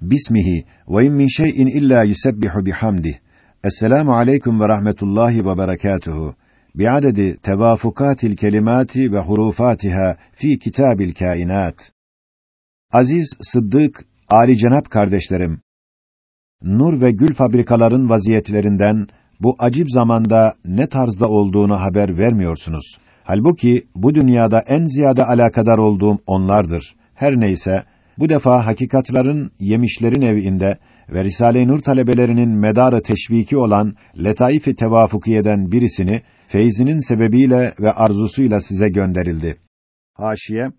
Bismihi ve in min şey'in illa yusebbihu bihamdih. Esselamu aleyküm ve rahmetullahi ve berekatuhu. Bi'adedi tevafukatil kelimati ve hurufatiha fi kitabil kainat. Aziz Sıddık, Ali Cenap kardeşlerim, nur ve gül fabrikaların vaziyetlerinden bu acip zamanda ne tarzda olduğunu haber vermiyorsunuz. Halbuki bu dünyada en ziyade alakadar olduğum onlardır. Her neyse, bu defa hakikatların yemişlerin evinde ve Risale-i Nur talebelerinin medarı teşviki olan Letaif-i Tevafukiyeden birisini feyzinin sebebiyle ve arzusuyla size gönderildi. Haşiye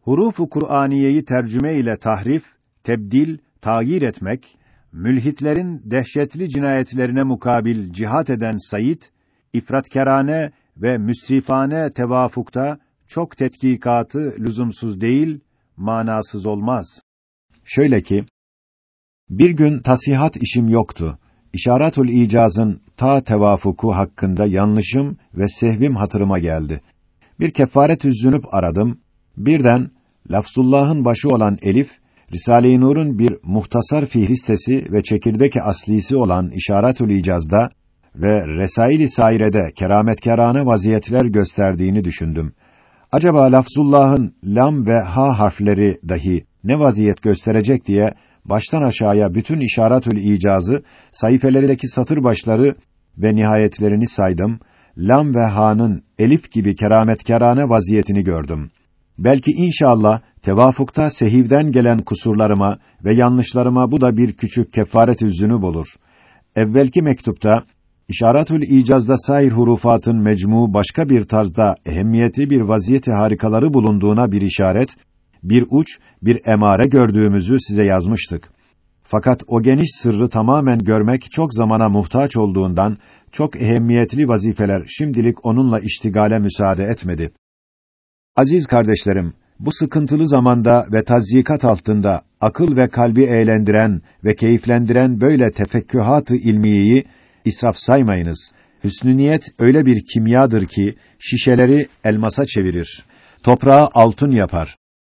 Hurufu Kur'aniyeyi tercüme ile tahrif, tebdil, tayir etmek, mülhitlerin dehşetli cinayetlerine mukabil cihat eden Said, ifratkerane ve müsrifane tevafukta çok tetkikatı lüzumsuz değil, manasız olmaz. Şöyle ki, bir gün tasihat işim yoktu. İşaratul icazın ta tevafuku hakkında yanlışım ve sehvim hatırıma geldi. Bir kefaret üzünüp aradım. Birden lafzullah'ın başı olan Elif Risale-i Nur'un bir muhtasar fihristesi ve çekirdek aslisi olan İşaretül İcaz'da ve Resail-i Saire'de kerametkarane vaziyetler gösterdiğini düşündüm. Acaba lafzullah'ın lam ve ha harfleri dahi ne vaziyet gösterecek diye baştan aşağıya bütün işaretül icazı, sayfelerdeki satır başları ve nihayetlerini saydım. Lam ve ha'nın elif gibi kerametkarane vaziyetini gördüm. Belki inşallah tevafukta sehivden gelen kusurlarıma ve yanlışlarıma bu da bir küçük kefaret üzünü bulur. Evvelki mektupta İşaretül icazda sair hurufatın mecmu başka bir tarzda ehemmiyetli bir vaziyeti harikaları bulunduğuna bir işaret, bir uç, bir emare gördüğümüzü size yazmıştık. Fakat o geniş sırrı tamamen görmek çok zamana muhtaç olduğundan çok ehemmiyetli vazifeler şimdilik onunla iştigale müsaade etmedi. Aziz kardeşlerim, bu sıkıntılı zamanda ve tazyikat altında akıl ve kalbi eğlendiren ve keyiflendiren böyle tefekkühat-ı ilmiyeyi israf saymayınız. Hüsnü niyet öyle bir kimyadır ki şişeleri elmasa çevirir. Toprağı altın yapar.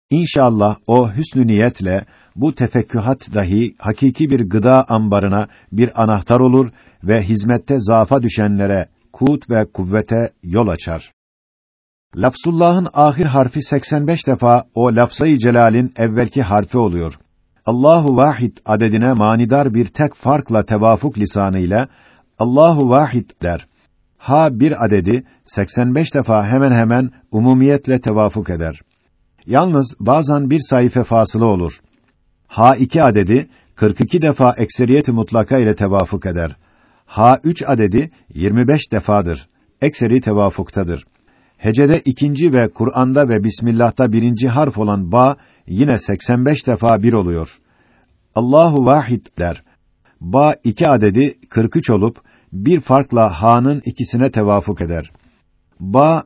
İnşallah o hüsnü niyetle bu tefekkühat dahi hakiki bir gıda ambarına bir anahtar olur ve hizmette zaafa düşenlere kut ve kuvvete yol açar. Lafzullah'ın ahir harfi 85 defa o lafzayı celalin evvelki harfi oluyor. Allahu vahid adedine manidar bir tek farkla tevafuk lisanıyla Allahu vahid der. Ha bir adedi 85 defa hemen hemen umumiyetle tevafuk eder. Yalnız bazen bir sayfa fasılı olur. Ha iki adedi 42 defa ekseriyeti mutlaka ile tevafuk eder. Ha üç adedi 25 defadır. Ekseri tevafuktadır. Hecede ikinci ve Kur'an'da ve Bismillah'ta birinci harf olan ba yine 85 defa bir oluyor. Allahu vahid der. Ba iki adedi 43 olup bir farkla ha'nın ikisine tevafuk eder. Ba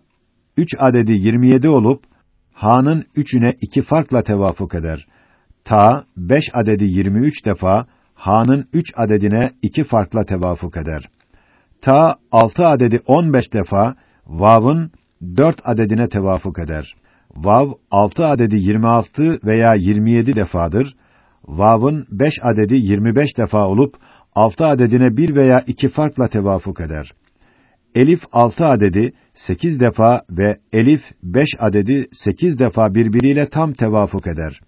üç adedi 27 olup ha'nın üçüne iki farkla tevafuk eder. Ta beş adedi 23 defa ha'nın üç adedine iki farkla tevafuk eder. Ta altı adedi 15 defa vav'ın dört adedine tevafuk eder. Vav altı adedi 26 veya 27 defadır. Vav'ın beş adedi 25 defa olup altı adedine bir veya iki farkla tevafuk eder. Elif altı adedi sekiz defa ve elif beş adedi sekiz defa birbiriyle tam tevafuk eder.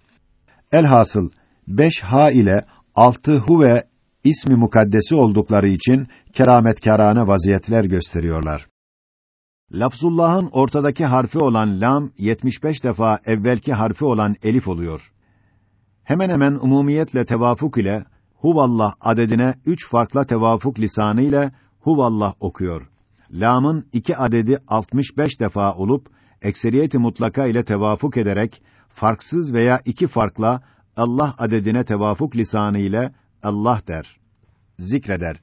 Elhasıl beş ha ile altı hu ve ismi mukaddesi oldukları için kerametkârâne vaziyetler gösteriyorlar. Lafzullah'ın ortadaki harfi olan lam 75 defa evvelki harfi olan elif oluyor. Hemen hemen umumiyetle tevafuk ile huvallah adedine üç farklı tevafuk lisanı ile huvallah okuyor. Lam'ın iki adedi 65 defa olup ekseriyeti mutlaka ile tevafuk ederek farksız veya iki farkla Allah adedine tevafuk lisanı ile Allah der. Zikreder.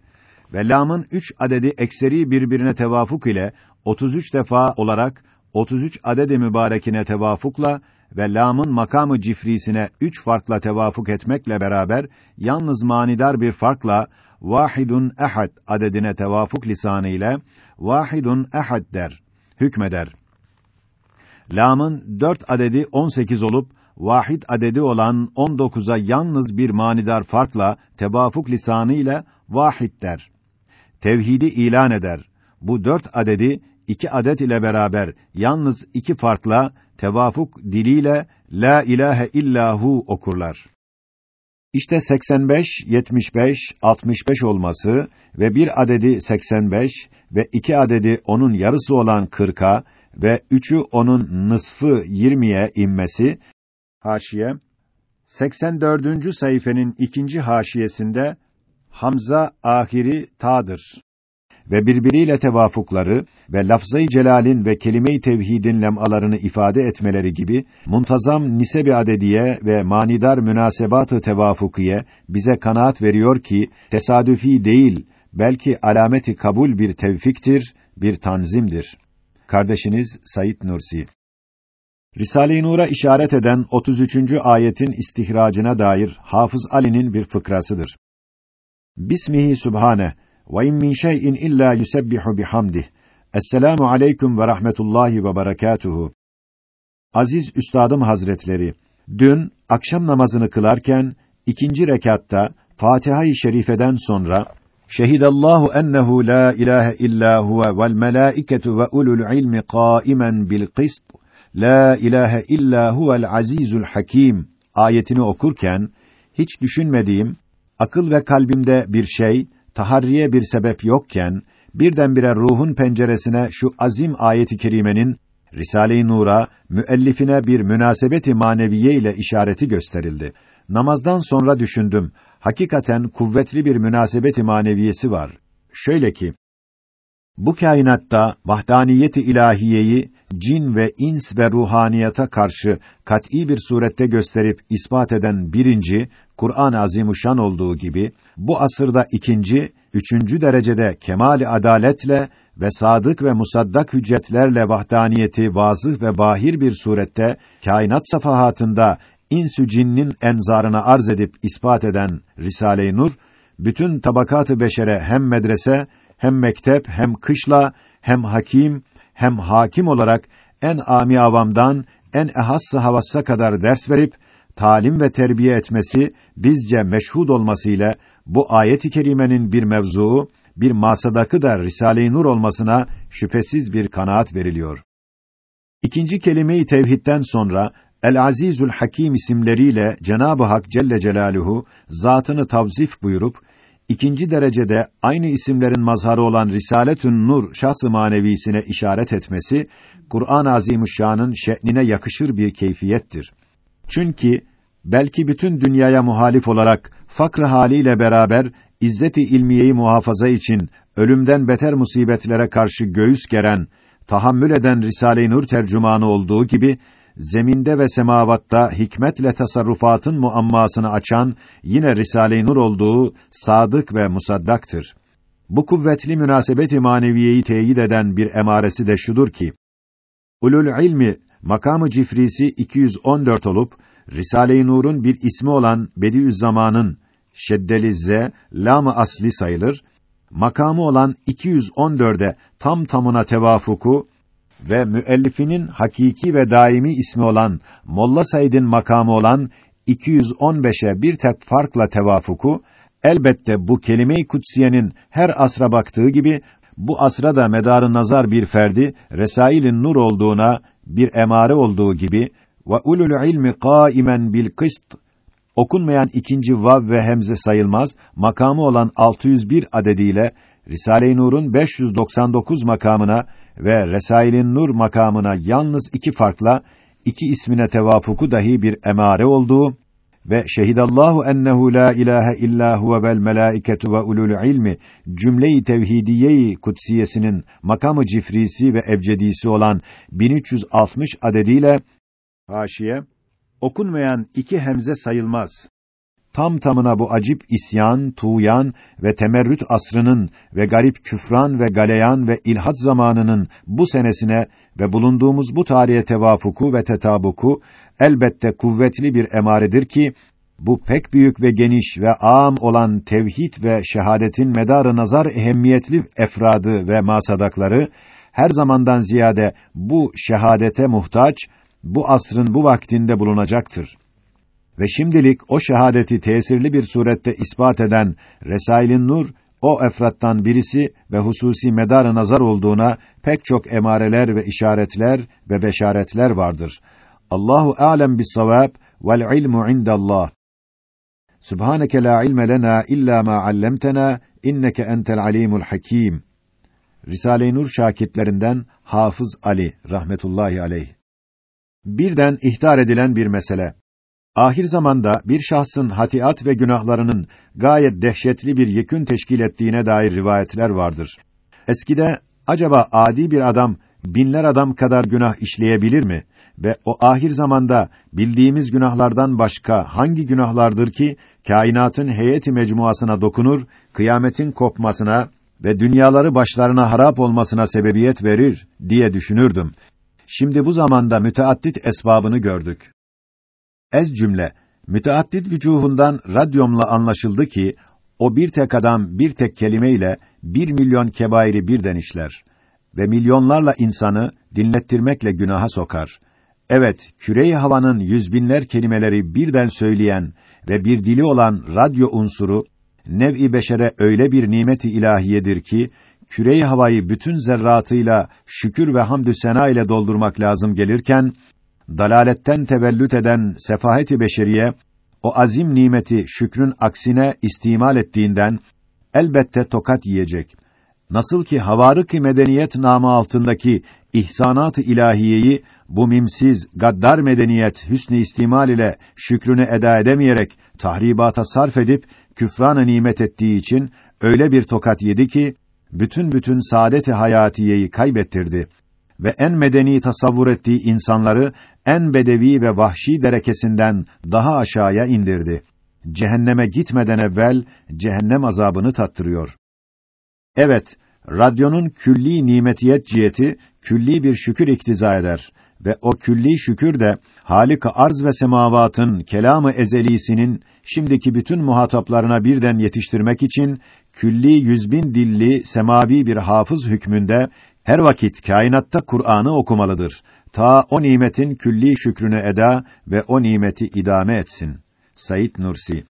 Ve lam'ın üç adedi ekseri birbirine tevafuk ile 33 defa olarak 33 adedi mübarekine tevafukla ve lam'ın makamı cifrisine üç farkla tevafuk etmekle beraber yalnız manidar bir farkla vahidun ehad adedine tevafuk lisanı ile vahidun ehad der, hükmeder. Lam'ın dört adedi 18 olup vahid adedi olan 19'a yalnız bir manidar farkla tevafuk lisanı ile vahid der. Tevhidi ilan eder. Bu dört adedi iki adet ile beraber yalnız iki farkla tevafuk diliyle la ilahe illahu okurlar. İşte 85, 75, 65 olması ve bir adedi 85 ve iki adedi onun yarısı olan 40'a ve üçü onun nısfı 20'ye inmesi haşiye 84. sayfenin ikinci haşiyesinde Hamza ahiri ta'dır ve birbiriyle tevafukları ve lafzayı celalin ve kelime-i tevhidin lemalarını ifade etmeleri gibi muntazam nisebi adediye ve manidar münasebatı tevafukiye bize kanaat veriyor ki tesadüfi değil belki alameti kabul bir tevfiktir, bir tanzimdir. Kardeşiniz Sayit Nursi Risale-i Nur'a işaret eden 33. ayetin istihracına dair Hafız Ali'nin bir fıkrasıdır. Bismihi Subhane ve in min şey'in illa yusebbihu bihamdih. Esselamu aleyküm ve rahmetullahi ve berekatuhu. Aziz üstadım hazretleri, dün akşam namazını kılarken ikinci rekatta Fatiha-i Şerife'den sonra Şehidallahu ennehu la ilahe illa huve vel melâiketu ve ulul ilmi kâimen bil kıst la ilahe illa huvel azizul hakim ayetini okurken hiç düşünmediğim akıl ve kalbimde bir şey taharriye bir sebep yokken birdenbire ruhun penceresine şu azim ayeti kerimenin Risale-i Nur'a müellifine bir münasebeti maneviye ile işareti gösterildi. Namazdan sonra düşündüm. Hakikaten kuvvetli bir münasebeti maneviyesi var. Şöyle ki bu kainatta vahdaniyeti ilahiyeyi cin ve ins ve ruhaniyata karşı kat'î bir surette gösterip ispat eden birinci Kur'an-ı Azimuşşan olduğu gibi bu asırda ikinci, üçüncü derecede kemali adaletle ve sadık ve musaddak hüccetlerle vahdaniyeti vazıh ve bahir bir surette kainat safahatında insü cinnin enzarına arz edip ispat eden Risale-i Nur bütün tabakatı beşere hem medrese hem mektep hem kışla hem hakim hem hakim olarak en ami avamdan en ehassı havassa kadar ders verip talim ve terbiye etmesi bizce meşhud olmasıyla bu ayet-i kerimenin bir mevzuu, bir masadakı da Risale-i Nur olmasına şüphesiz bir kanaat veriliyor. İkinci kelime-i tevhidden sonra El Azizül Hakim isimleriyle Cenab-ı Hak Celle Celaluhu zatını tavzif buyurup ikinci derecede aynı isimlerin mazharı olan Risaletün Nur şahs-ı manevisine işaret etmesi Kur'an-ı Azimüşşan'ın şe'nine yakışır bir keyfiyettir. Çünkü belki bütün dünyaya muhalif olarak fakr haliyle beraber izzet-i ilmiyeyi muhafaza için ölümden beter musibetlere karşı göğüs geren, tahammül eden Risale-i Nur tercümanı olduğu gibi zeminde ve semavatta hikmetle tasarrufatın muammasını açan yine Risale-i Nur olduğu sadık ve musaddaktır. Bu kuvvetli münasebet-i maneviyeyi teyit eden bir emaresi de şudur ki Ulul ilmi makamı cifrisi 214 olup Risale-i Nur'un bir ismi olan Bediüzzaman'ın şeddeli z lam asli sayılır. Makamı olan 214'e tam tamına tevafuku ve müellifinin hakiki ve daimi ismi olan Molla Said'in makamı olan 215'e bir tek farkla tevafuku elbette bu kelime-i kutsiyenin her asra baktığı gibi bu asra da medarı nazar bir ferdi Resail'in nur olduğuna bir emare olduğu gibi ve ulul ilmi kaimen bil kıst okunmayan ikinci vav ve hemze sayılmaz makamı olan 601 adediyle Risale-i Nur'un 599 makamına ve Resail'in Nur makamına yalnız iki farkla iki ismine tevafuku dahi bir emare olduğu ve şehidallahu ennehu la ilahe illa huve vel melaiketu ve ulul ilmi cümle-i tevhidiye-i kutsiyesinin makamı cifrisi ve ebcedisi olan 1360 adediyle haşiye okunmayan iki hemze sayılmaz. Tam tamına bu acip isyan, tuğyan ve temerrüt asrının ve garip küfran ve galeyan ve ilhat zamanının bu senesine ve bulunduğumuz bu tarihe tevafuku ve tetabuku elbette kuvvetli bir emaredir ki bu pek büyük ve geniş ve âm olan tevhid ve şehadetin medarı nazar ehemmiyetli efradı ve masadakları her zamandan ziyade bu şehadete muhtaç bu asrın bu vaktinde bulunacaktır. Ve şimdilik o şehadeti tesirli bir surette ispat eden Resail'in Nur o efrattan birisi ve hususi medar nazar olduğuna pek çok emareler ve işaretler ve beşaretler vardır. Allahu alem bis savab vel ilmu indallah. Subhaneke la ilme lena illa ma allamtena inneke entel alimul hakim. Risale-i Nur şakitlerinden Hafız Ali rahmetullahi aleyh. Birden ihtar edilen bir mesele. Ahir zamanda bir şahsın hatiat ve günahlarının gayet dehşetli bir yekün teşkil ettiğine dair rivayetler vardır. Eskide acaba adi bir adam binler adam kadar günah işleyebilir mi? Ve o ahir zamanda bildiğimiz günahlardan başka hangi günahlardır ki kainatın heyeti mecmuasına dokunur, kıyametin kopmasına ve dünyaları başlarına harap olmasına sebebiyet verir diye düşünürdüm. Şimdi bu zamanda müteaddit esbabını gördük. Ez cümle, müteaddit vücuhundan radyomla anlaşıldı ki, o bir tek adam bir tek kelimeyle bir milyon kebairi birden işler ve milyonlarla insanı dinlettirmekle günaha sokar. Evet, küre havanın yüz binler kelimeleri birden söyleyen ve bir dili olan radyo unsuru nev-i beşere öyle bir nimeti ilahiyedir ki küre havayı bütün zerratıyla şükür ve hamdü sena ile doldurmak lazım gelirken dalaletten tevellüt eden sefaheti beşeriye o azim nimeti şükrün aksine istimal ettiğinden elbette tokat yiyecek. Nasıl ki havarık medeniyet namı altındaki ihsanat-ı ilahiyeyi bu mimsiz, gaddar medeniyet hüsnü istimal ile şükrünü eda edemeyerek tahribata sarf edip küfran nimet ettiği için öyle bir tokat yedi ki bütün bütün saadet-i hayatiyeyi kaybettirdi ve en medeni tasavvur ettiği insanları en bedevi ve vahşi derekesinden daha aşağıya indirdi. Cehenneme gitmeden evvel cehennem azabını tattırıyor. Evet, radyonun külli nimetiyet ciheti külli bir şükür iktiza eder ve o külli şükür de Halik-i arz ve semavatın kelamı ezelisinin şimdiki bütün muhataplarına birden yetiştirmek için külli yüzbin dilli semavi bir hafız hükmünde her vakit kainatta Kur'an'ı okumalıdır. Ta o nimetin külli şükrünü eda ve o nimeti idame etsin. Sayit Nursi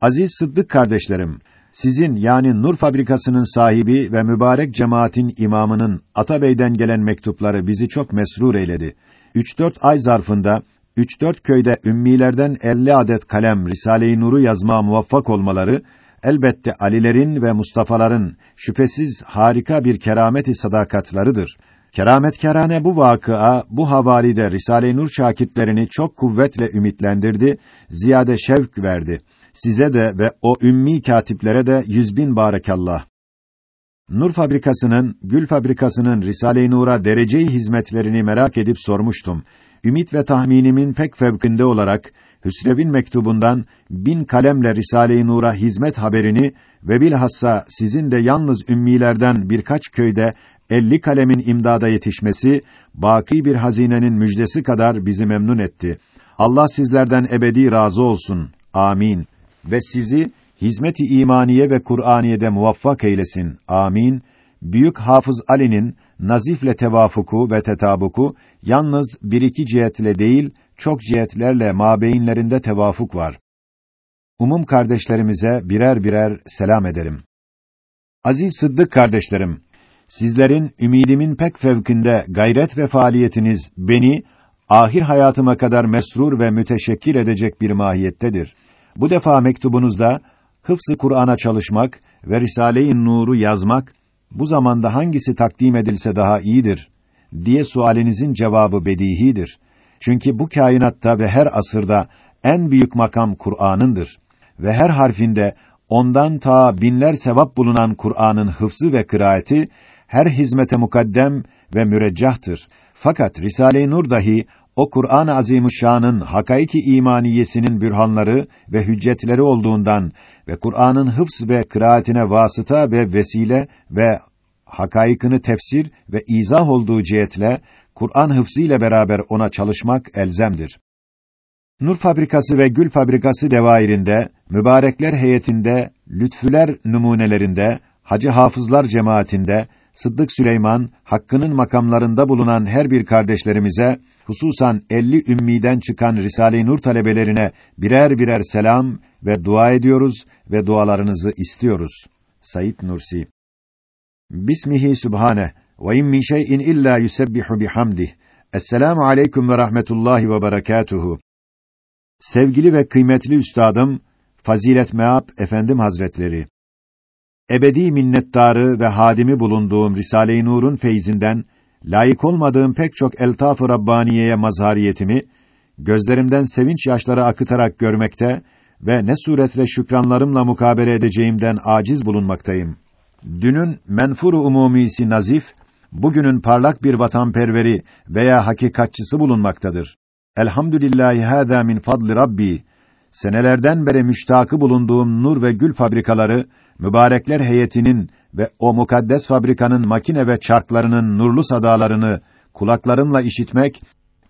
Aziz Sıddık kardeşlerim, sizin yani Nur fabrikasının sahibi ve mübarek cemaatin imamının Atabey'den gelen mektupları bizi çok mesrur eyledi. 3-4 ay zarfında 3-4 köyde ümmilerden 50 adet kalem Risale-i Nur'u yazmaya muvaffak olmaları elbette Alilerin ve Mustafa'ların şüphesiz harika bir kerameti sadakatlarıdır. Kerametkarane bu vakıa, bu havalide Risale-i Nur şakitlerini çok kuvvetle ümitlendirdi, ziyade şevk verdi. Size de ve o ümmi katiplere de yüz bin barakallah. Nur fabrikasının, Gül fabrikasının Risale-i Nur'a dereceyi hizmetlerini merak edip sormuştum. Ümit ve tahminimin pek fevkinde olarak Hüsrev'in mektubundan bin kalemle Risale-i Nur'a hizmet haberini ve bilhassa sizin de yalnız ümmilerden birkaç köyde elli kalemin imdada yetişmesi, baki bir hazinenin müjdesi kadar bizi memnun etti. Allah sizlerden ebedi razı olsun. Amin. Ve sizi hizmet-i imaniye ve Kur'aniye'de muvaffak eylesin. Amin. Büyük Hafız Ali'nin nazifle tevafuku ve tetabuku yalnız bir iki cihetle değil, çok cihetlerle mabeyinlerinde tevafuk var. Umum kardeşlerimize birer birer selam ederim. Aziz Sıddık kardeşlerim, sizlerin ümidimin pek fevkinde gayret ve faaliyetiniz beni ahir hayatıma kadar mesrur ve müteşekkir edecek bir mahiyettedir. Bu defa mektubunuzda hıfz-ı Kur'an'a çalışmak ve Risale-i Nur'u yazmak bu zamanda hangisi takdim edilse daha iyidir diye sualinizin cevabı bedihidir. Çünkü bu kainatta ve her asırda en büyük makam Kur'an'ındır ve her harfinde ondan ta binler sevap bulunan Kur'an'ın hıfzı ve kıraati her hizmete mukaddem ve müreccahtır. Fakat Risale-i Nur dahi o Kur'an-ı Azimüşşan'ın hakaiki imaniyesinin bürhanları ve hüccetleri olduğundan ve Kur'an'ın hıfz ve kıraatine vasıta ve vesile ve hakaikını tefsir ve izah olduğu cihetle Kur'an hıfzı ile beraber ona çalışmak elzemdir. Nur fabrikası ve gül fabrikası devairinde, mübarekler heyetinde, lütfüler numunelerinde, hacı hafızlar cemaatinde, Sıddık Süleyman, hakkının makamlarında bulunan her bir kardeşlerimize, hususan 50 ümmiden çıkan Risale-i Nur talebelerine birer birer selam ve dua ediyoruz ve dualarınızı istiyoruz. Said Nursi Bismihi Sübhane ve in min şey'in illa yusebbihu bihamdih. Esselamu aleyküm ve rahmetullahi ve berekatuhu. Sevgili ve kıymetli üstadım, Fazilet Meab Efendim Hazretleri, ebedi minnettarı ve hadimi bulunduğum Risale-i Nur'un feyzinden, layık olmadığım pek çok eltaf-ı Rabbaniye'ye mazhariyetimi, gözlerimden sevinç yaşları akıtarak görmekte ve ne suretle şükranlarımla mukabele edeceğimden aciz bulunmaktayım. Dünün menfur umumisi nazif, bugünün parlak bir vatanperveri veya hakikatçısı bulunmaktadır. Elhamdülillahi hâzâ min fadli Rabbi. Senelerden beri müştakı bulunduğum nur ve gül fabrikaları, mübarekler heyetinin ve o mukaddes fabrikanın makine ve çarklarının nurlu sadalarını kulaklarımla işitmek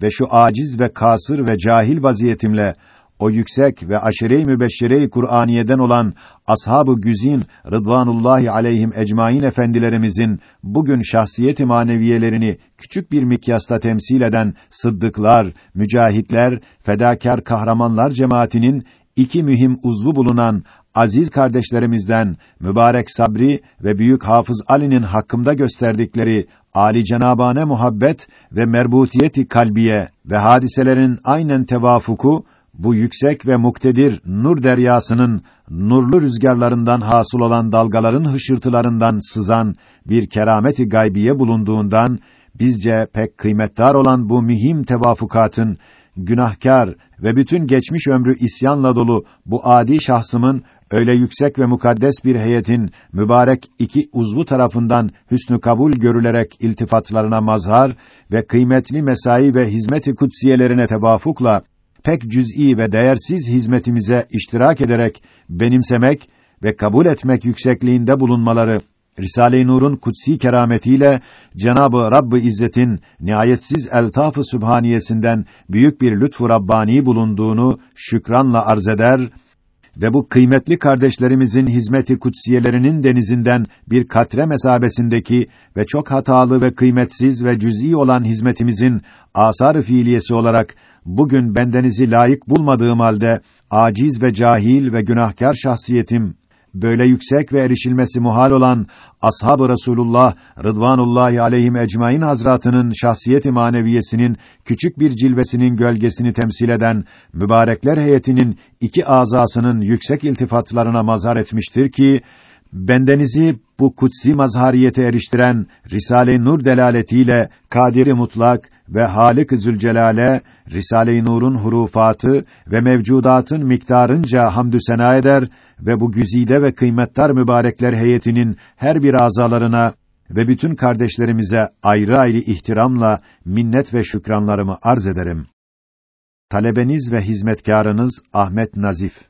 ve şu aciz ve kasır ve cahil vaziyetimle o yüksek ve aşire-i mübeşşere-i Kur'aniye'den olan ashab-ı güzin Rıdvanullahi aleyhim ecmaîn efendilerimizin bugün şahsiyet-i maneviyelerini küçük bir mikyasta temsil eden sıddıklar, mücahitler, fedakar kahramanlar cemaatinin iki mühim uzvu bulunan aziz kardeşlerimizden mübarek Sabri ve büyük Hafız Ali'nin hakkımda gösterdikleri ali cenabane muhabbet ve merbutiyeti kalbiye ve hadiselerin aynen tevafuku bu yüksek ve muktedir nur deryasının nurlu rüzgarlarından hasıl olan dalgaların hışırtılarından sızan bir kerameti gaybiye bulunduğundan bizce pek kıymetdar olan bu mühim tevafukatın günahkar ve bütün geçmiş ömrü isyanla dolu bu adi şahsımın öyle yüksek ve mukaddes bir heyetin mübarek iki uzvu tarafından hüsnü kabul görülerek iltifatlarına mazhar ve kıymetli mesai ve hizmet-i kutsiyelerine tevafukla pek cüz'i ve değersiz hizmetimize iştirak ederek benimsemek ve kabul etmek yüksekliğinde bulunmaları Risale-i Nur'un kutsi kerametiyle Cenabı Rabb-ı İzzet'in nihayetsiz eltaf-ı sübhaniyesinden büyük bir lütfu rabbani bulunduğunu şükranla arz eder ve bu kıymetli kardeşlerimizin hizmeti kutsiyelerinin denizinden bir katre mesabesindeki ve çok hatalı ve kıymetsiz ve cüz'i olan hizmetimizin asar-ı fiiliyesi olarak bugün bendenizi layık bulmadığım halde aciz ve cahil ve günahkar şahsiyetim böyle yüksek ve erişilmesi muhal olan ashab-ı Resulullah Rıdvanullahi aleyhim ecmaîn hazratının şahsiyet-i maneviyesinin küçük bir cilvesinin gölgesini temsil eden mübarekler heyetinin iki azasının yüksek iltifatlarına mazhar etmiştir ki bendenizi bu kutsi mazhariyete eriştiren Risale-i Nur delaletiyle Kadiri mutlak ve Halik-i Zülcelal'e Risale-i Nur'un hurufatı ve mevcudatın miktarınca hamdü sena eder ve bu güzide ve kıymetdar mübarekler heyetinin her bir azalarına ve bütün kardeşlerimize ayrı ayrı ihtiramla minnet ve şükranlarımı arz ederim. Talebeniz ve hizmetkarınız Ahmet Nazif